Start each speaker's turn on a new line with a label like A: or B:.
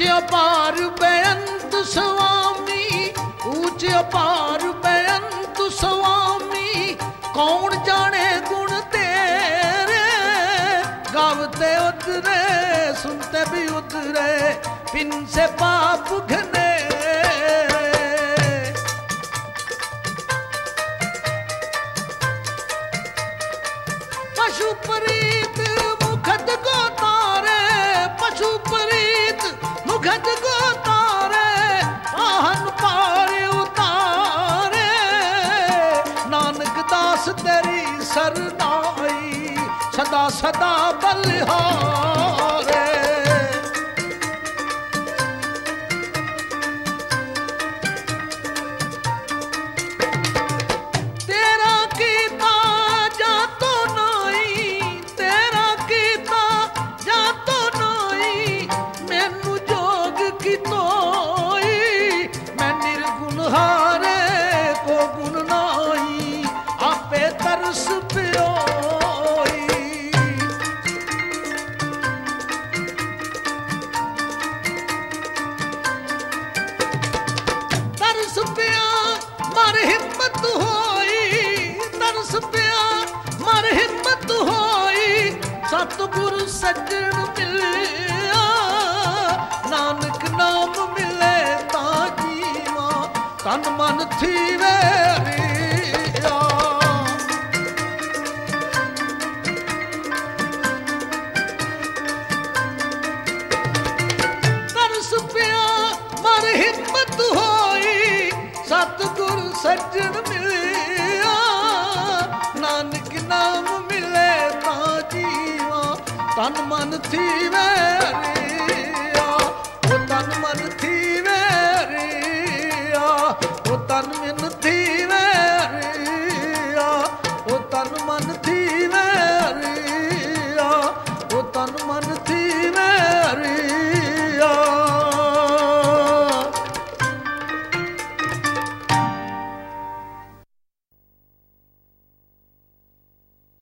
A: ਉੱਚ ਅਪਾਰ ਬੇਅੰਤ ਸੁਆਮੀ ਉੱਚ ਅਪਾਰ ਬੇਅੰਤ ਸੁਆਮੀ, ਕੌਣ ਜਾਣੇ ਗੁਣ ਤੇਰੇ? ਗਾਵਤੇ ਉਤਰੇ ਸੁਣਤੇ ਵੀ ਉਤਰੇ ਪਿੰਨ ਸੇ ਪਾਪ ਘਨੇ। ਪਸ਼ੂ ਪ੍ਰੀਤ ਮੁਖਦ ਕੋ ਮੁਖਦ ਕੋ ਤਾਰੇ ਆਹਨ ਪਾਰ ਉਤਾਰੇ। ਨਾਨਕ ਦਾਸ ਤੇਰੀ ਸਰਨਾਈ ਸਦਾ ਸਦਾ ਬਲਿਹਾਰੇ। ਤਰਸ ਪਿਆ ਮਰ ਹਿੰਮਤ ਹੋਈ, ਤਰਸ ਪਿਆ ਮਰ ਹਿੰਮਤ ਹੋਈ। ਸਤਿਗੁਰ ਸੱਜਣ ਮਿਲਿਆ, ਨਾਨਕ ਨਾਮ ਮਿਲੇ ਤਾਂ ਜੀਵਾ, ਤਨ ਮਨ ਥੀਵੇ ਰੀਆ ਸਤਿਗੁਰ ਸੱਜਣ ਮਿਲਿਆ। ਨਾਨਕ ਨਾਮ ਮਿਲੇ ਤਾਂ ਜੀਵਾ। ਤਨ ਮਨ ਥੀਵੇ